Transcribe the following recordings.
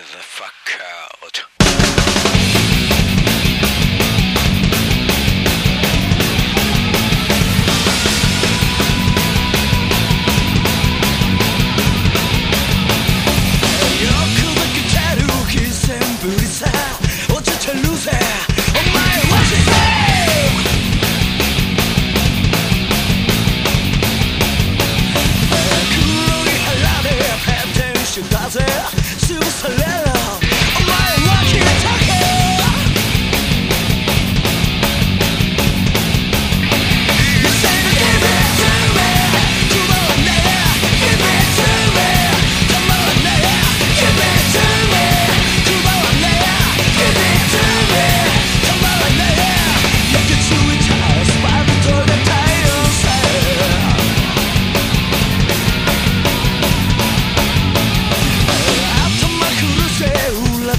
the fuck out.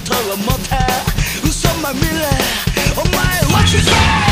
ことを持った嘘まみれお前は What you say?